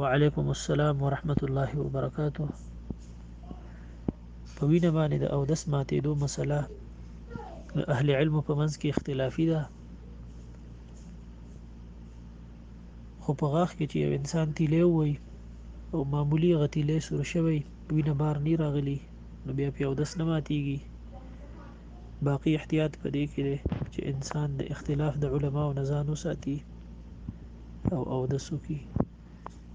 وعلیکم السلام ورحمت الله وبرکاته په وینه باندې د او دس ماتېدو مسله د اهل علم په منځ کې اختلافي ده خو په غاښ کې چې یو انسان تیلی ووایي او معمولی غتیلی سور شوی وینه بار نه راغلی نو بیا په او دس نه ماتېږي باقي احتیاط په دې کې دی چې انسان د اختلاف د علماوو نه ځان وساتي او اودس وکړي.